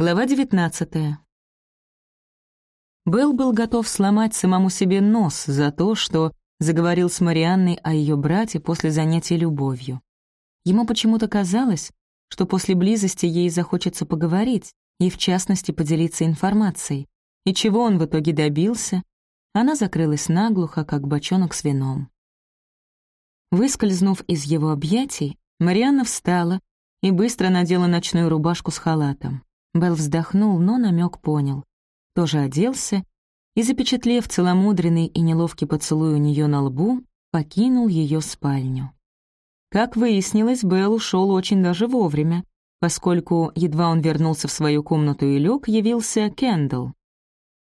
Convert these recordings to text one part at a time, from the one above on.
Глава 19. Белл был готов сломать самому себе нос за то, что заговорил с Марианной о ее брате после занятия любовью. Ему почему-то казалось, что после близости ей захочется поговорить и, в частности, поделиться информацией. И чего он в итоге добился? Она закрылась наглухо, как бочонок с вином. Выскользнув из его объятий, Марианна встала и быстро надела ночную рубашку с халатом. Белл вздохнул, но намек понял. Тоже оделся и, запечатлев целомудренный и неловкий поцелуй у нее на лбу, покинул ее спальню. Как выяснилось, Белл ушел очень даже вовремя, поскольку, едва он вернулся в свою комнату и лег, явился Кендалл.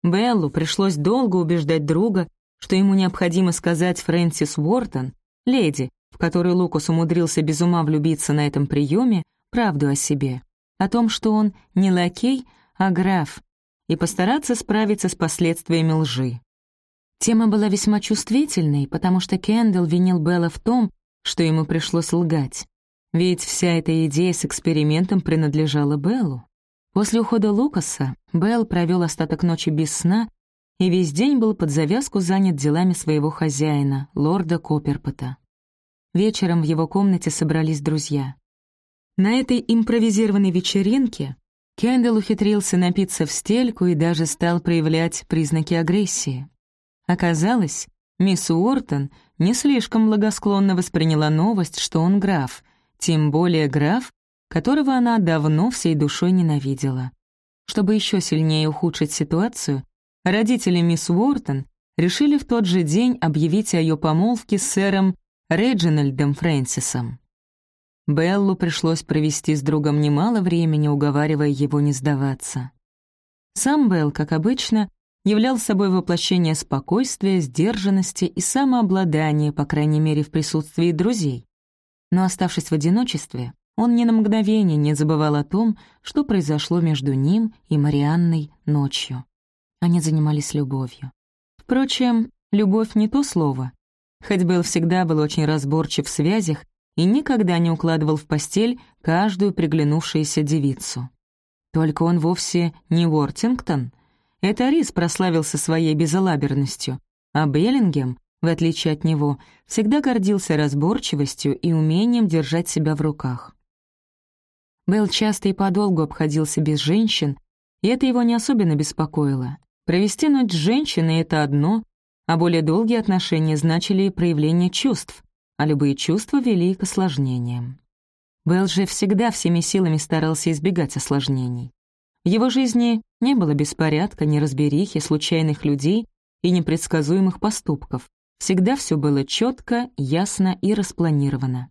Беллу пришлось долго убеждать друга, что ему необходимо сказать Фрэнсис Уортон, леди, в которой Лукас умудрился без ума влюбиться на этом приеме, правду о себе о том, что он не лакей, а граф, и постараться справиться с последствиями лжи. Тема была весьма чувствительной, потому что Кендалл винил Белла в том, что ему пришлось лгать. Ведь вся эта идея с экспериментом принадлежала Беллу. После ухода Лукаса Белл провел остаток ночи без сна и весь день был под завязку занят делами своего хозяина, лорда Копперпота. Вечером в его комнате собрались друзья. На этой импровизированной вечеринке Кендалл ухитрился напиться в стельку и даже стал проявлять признаки агрессии. Оказалось, мисс Уортон не слишком благосклонно восприняла новость, что он граф, тем более граф, которого она давно всей душой ненавидела. Чтобы еще сильнее ухудшить ситуацию, родители мисс Уортон решили в тот же день объявить о ее помолвке с сэром Реджинальдом Фрэнсисом. Беллу пришлось провести с другом немало времени, уговаривая его не сдаваться. Сам Белл, как обычно, являл собой воплощение спокойствия, сдержанности и самообладания, по крайней мере, в присутствии друзей. Но, оставшись в одиночестве, он ни на мгновение не забывал о том, что произошло между ним и Марианной ночью. Они занимались любовью. Впрочем, любовь не то слово. Хоть Белл всегда был очень разборчив в связях и никогда не укладывал в постель каждую приглянувшуюся девицу. Только он вовсе не Уортингтон. Это Рис прославился своей безалаберностью, а Беллингем, в отличие от него, всегда гордился разборчивостью и умением держать себя в руках. Белл часто и подолгу обходился без женщин, и это его не особенно беспокоило. Провести ночь с женщиной — это одно, а более долгие отношения значили проявление чувств, а любые чувства вели к осложнениям. Белл же всегда всеми силами старался избегать осложнений. В его жизни не было беспорядка, неразберихи, случайных людей и непредсказуемых поступков. Всегда все было четко, ясно и распланировано.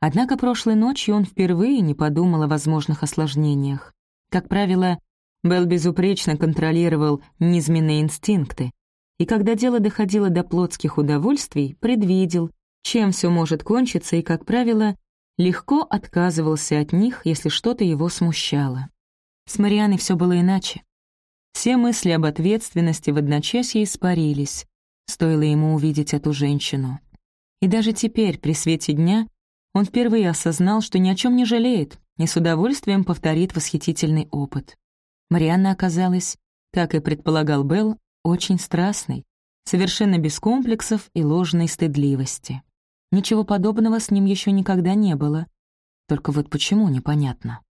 Однако прошлой ночью он впервые не подумал о возможных осложнениях. Как правило, Белл безупречно контролировал низменные инстинкты, и когда дело доходило до плотских удовольствий, предвидел, чем все может кончиться и, как правило, легко отказывался от них, если что-то его смущало. С Марианой все было иначе. Все мысли об ответственности в одночасье испарились, стоило ему увидеть эту женщину. И даже теперь, при свете дня, он впервые осознал, что ни о чем не жалеет и с удовольствием повторит восхитительный опыт. Марианна оказалась, как и предполагал Белл, очень страстной, совершенно без комплексов и ложной стыдливости. Ничего подобного с ним еще никогда не было. Только вот почему, непонятно.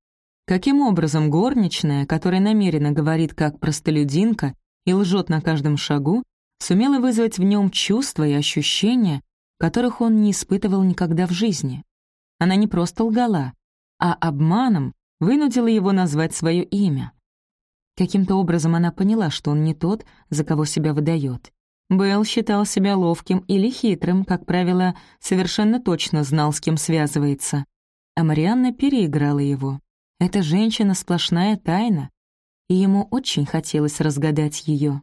Каким образом горничная, которая намеренно говорит как простолюдинка и лжет на каждом шагу, сумела вызвать в нем чувства и ощущения, которых он не испытывал никогда в жизни? Она не просто лгала, а обманом вынудила его назвать свое имя. Каким-то образом она поняла, что он не тот, за кого себя выдает, Белл считал себя ловким или хитрым, как правило, совершенно точно знал, с кем связывается. А Марианна переиграла его. Эта женщина — сплошная тайна, и ему очень хотелось разгадать ее.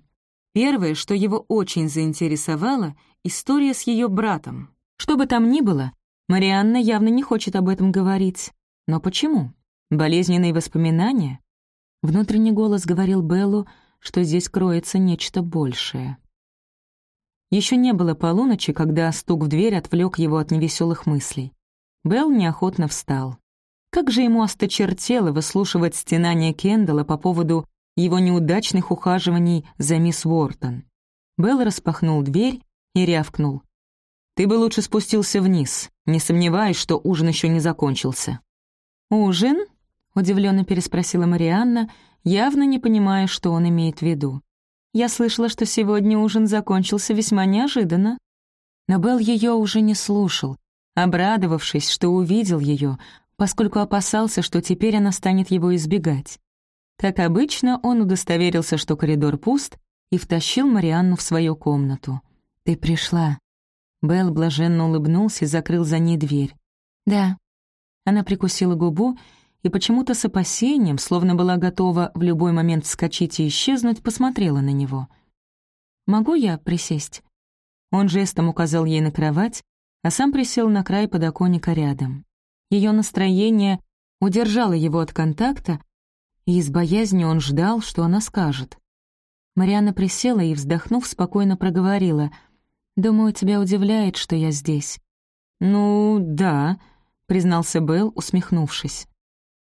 Первое, что его очень заинтересовало — история с ее братом. Что бы там ни было, Марианна явно не хочет об этом говорить. Но почему? Болезненные воспоминания? Внутренний голос говорил Беллу, что здесь кроется нечто большее. Еще не было полуночи, когда стук в дверь отвлек его от невеселых мыслей. Белл неохотно встал. Как же ему осточертело выслушивать стенания Кендалла по поводу его неудачных ухаживаний за мисс Уортон. Белл распахнул дверь и рявкнул. «Ты бы лучше спустился вниз, не сомневаюсь, что ужин еще не закончился». «Ужин?» — удивленно переспросила Марианна, явно не понимая, что он имеет в виду. «Я слышала, что сегодня ужин закончился весьма неожиданно». Но Белл ее уже не слушал, обрадовавшись, что увидел ее, поскольку опасался, что теперь она станет его избегать. Как обычно, он удостоверился, что коридор пуст, и втащил Марианну в свою комнату. «Ты пришла». Белл блаженно улыбнулся и закрыл за ней дверь. «Да». Она прикусила губу и почему-то с опасением, словно была готова в любой момент вскочить и исчезнуть, посмотрела на него. «Могу я присесть?» Он жестом указал ей на кровать, а сам присел на край подоконника рядом. Ее настроение удержало его от контакта, и из боязни он ждал, что она скажет. Марианна присела и, вздохнув, спокойно проговорила. «Думаю, тебя удивляет, что я здесь». «Ну, да», — признался Белл, усмехнувшись.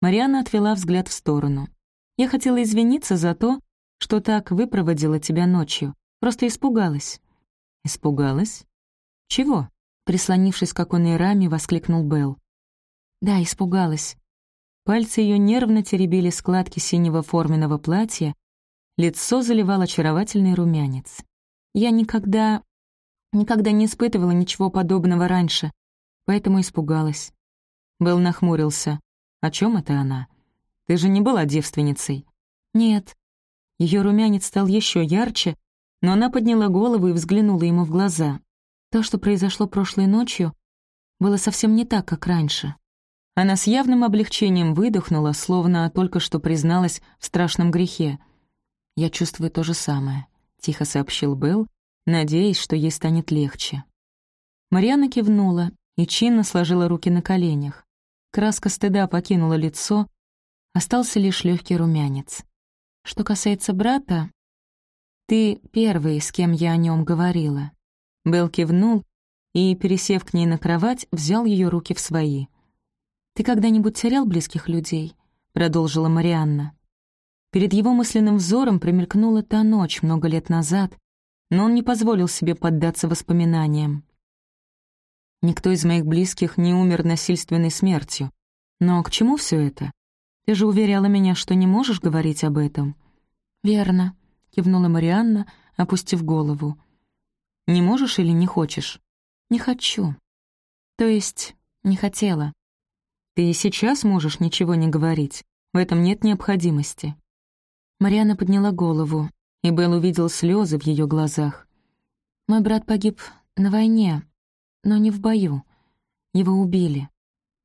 Марианна отвела взгляд в сторону. «Я хотела извиниться за то, что так выпроводила тебя ночью. Просто испугалась». «Испугалась? Чего?» Прислонившись к оконной раме, воскликнул Белл. Да, испугалась. Пальцы ее нервно теребили складки синего форменного платья, лицо заливал очаровательный румянец. Я никогда... никогда не испытывала ничего подобного раньше, поэтому испугалась. Белл нахмурился. «О чем это она? Ты же не была девственницей?» «Нет». Ее румянец стал еще ярче, но она подняла голову и взглянула ему в глаза. То, что произошло прошлой ночью, было совсем не так, как раньше. Она с явным облегчением выдохнула, словно только что призналась в страшном грехе. «Я чувствую то же самое», — тихо сообщил Белл, надеясь, что ей станет легче. Марьяна кивнула и чинно сложила руки на коленях. Краска стыда покинула лицо, остался лишь легкий румянец. Что касается брата, ты первый, с кем я о нем говорила. Белл кивнул и, пересев к ней на кровать, взял ее руки в свои — «Ты когда-нибудь терял близких людей?» — продолжила Марианна. Перед его мысленным взором промелькнула та ночь много лет назад, но он не позволил себе поддаться воспоминаниям. Никто из моих близких не умер насильственной смертью. Но к чему все это? Ты же уверяла меня, что не можешь говорить об этом. «Верно», — кивнула Марианна, опустив голову. «Не можешь или не хочешь?» «Не хочу. То есть, не хотела. Ты и сейчас можешь ничего не говорить. В этом нет необходимости». Мариана подняла голову, и Белл увидел слезы в ее глазах. «Мой брат погиб на войне, но не в бою. Его убили».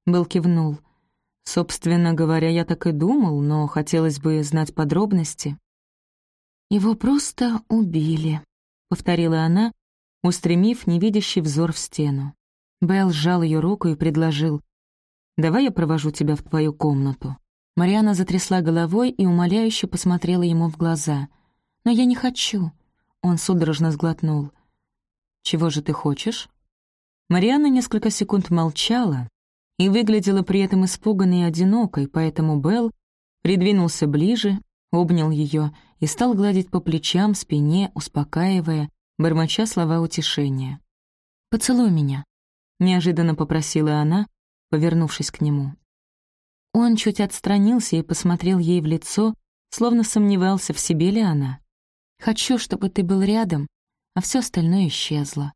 Белл кивнул. «Собственно говоря, я так и думал, но хотелось бы знать подробности». «Его просто убили», — повторила она, устремив невидящий взор в стену. Белл сжал ее руку и предложил. Давай я провожу тебя в твою комнату». Мариана затрясла головой и умоляюще посмотрела ему в глаза. «Но я не хочу». Он судорожно сглотнул. «Чего же ты хочешь?» Марианна несколько секунд молчала и выглядела при этом испуганной и одинокой, поэтому Белл придвинулся ближе, обнял ее и стал гладить по плечам, спине, успокаивая, бормоча слова утешения. «Поцелуй меня», — неожиданно попросила она, повернувшись к нему. Он чуть отстранился и посмотрел ей в лицо, словно сомневался, в себе ли она. «Хочу, чтобы ты был рядом, а все остальное исчезло».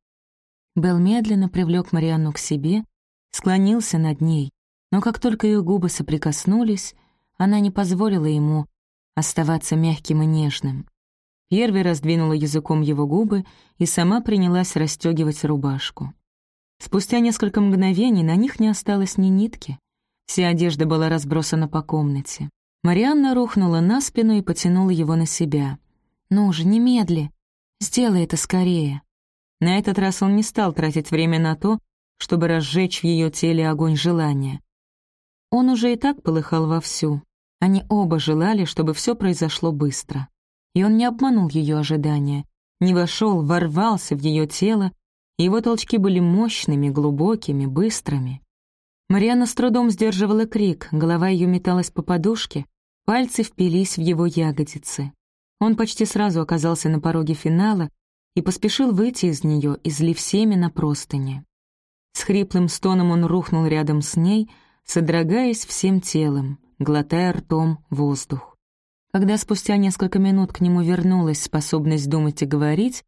Белл медленно привлек Марианну к себе, склонился над ней, но как только ее губы соприкоснулись, она не позволила ему оставаться мягким и нежным. Первый раздвинула языком его губы и сама принялась расстегивать рубашку. Спустя несколько мгновений на них не осталось ни нитки. Вся одежда была разбросана по комнате. Марианна рухнула на спину и потянула его на себя. «Ну же, немедли! Сделай это скорее!» На этот раз он не стал тратить время на то, чтобы разжечь в ее теле огонь желания. Он уже и так полыхал вовсю. Они оба желали, чтобы все произошло быстро. И он не обманул ее ожидания, не вошел, ворвался в ее тело его толчки были мощными, глубокими, быстрыми. Марианна с трудом сдерживала крик, голова ее металась по подушке, пальцы впились в его ягодицы. Он почти сразу оказался на пороге финала и поспешил выйти из нее, излив семя на простыни. С хриплым стоном он рухнул рядом с ней, содрогаясь всем телом, глотая ртом воздух. Когда спустя несколько минут к нему вернулась способность думать и говорить,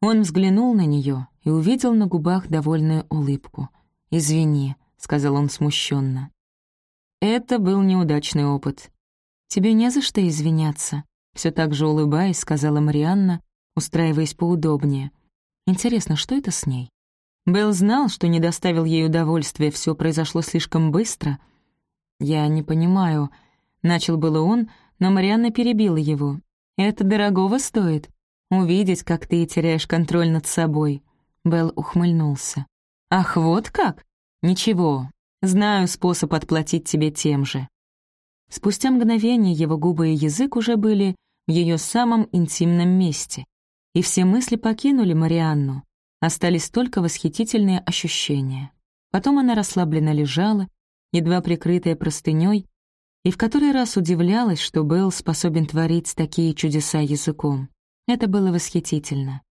он взглянул на нее и увидел на губах довольную улыбку. «Извини», — сказал он смущенно. «Это был неудачный опыт. Тебе не за что извиняться», — все так же улыбаясь, сказала Марианна, устраиваясь поудобнее. «Интересно, что это с ней?» Белл знал, что не доставил ей удовольствия, все произошло слишком быстро. «Я не понимаю», — начал было он, но Марианна перебила его. «Это дорогого стоит. Увидеть, как ты теряешь контроль над собой». Белл ухмыльнулся. «Ах, вот как? Ничего, знаю способ отплатить тебе тем же». Спустя мгновение его губы и язык уже были в ее самом интимном месте, и все мысли покинули Марианну. Остались только восхитительные ощущения. Потом она расслабленно лежала, едва прикрытая простыней, и в который раз удивлялась, что Белл способен творить такие чудеса языком. Это было восхитительно.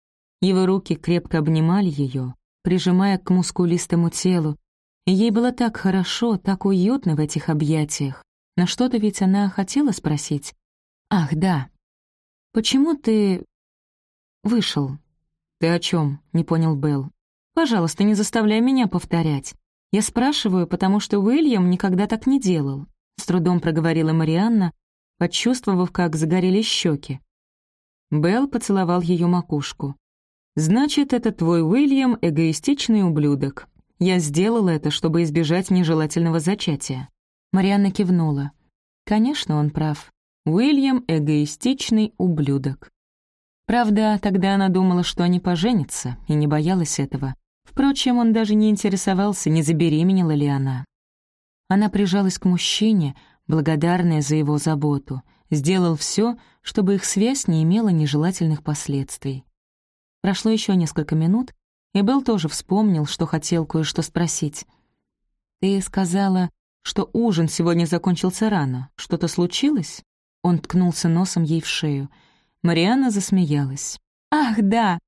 Его руки крепко обнимали ее, прижимая к мускулистому телу, и ей было так хорошо, так уютно в этих объятиях. На что-то ведь она хотела спросить. «Ах, да. Почему ты... вышел?» «Ты о чем? не понял Белл. «Пожалуйста, не заставляй меня повторять. Я спрашиваю, потому что Уильям никогда так не делал», — с трудом проговорила Марианна, почувствовав, как загорелись щеки. Белл поцеловал ее макушку. «Значит, это твой Уильям — эгоистичный ублюдок. Я сделала это, чтобы избежать нежелательного зачатия». Марианна кивнула. «Конечно, он прав. Уильям — эгоистичный ублюдок. Правда, тогда она думала, что они поженятся, и не боялась этого. Впрочем, он даже не интересовался, не забеременела ли она. Она прижалась к мужчине, благодарная за его заботу, сделал все, чтобы их связь не имела нежелательных последствий. Прошло еще несколько минут, и Белл тоже вспомнил, что хотел кое-что спросить. «Ты сказала, что ужин сегодня закончился рано. Что-то случилось?» Он ткнулся носом ей в шею — Марианна засмеялась. «Ах, да!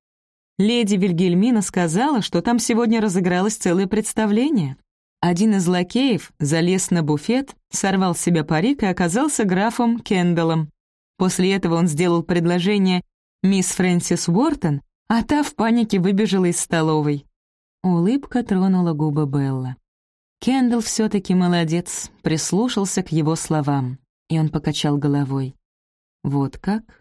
Леди Вильгельмина сказала, что там сегодня разыгралось целое представление. Один из лакеев залез на буфет, сорвал с себя парик и оказался графом Кендаллом. После этого он сделал предложение мисс Фрэнсис Уортон, а та в панике выбежала из столовой. Улыбка тронула губы Белла. Кендалл все таки молодец, прислушался к его словам, и он покачал головой. «Вот как?»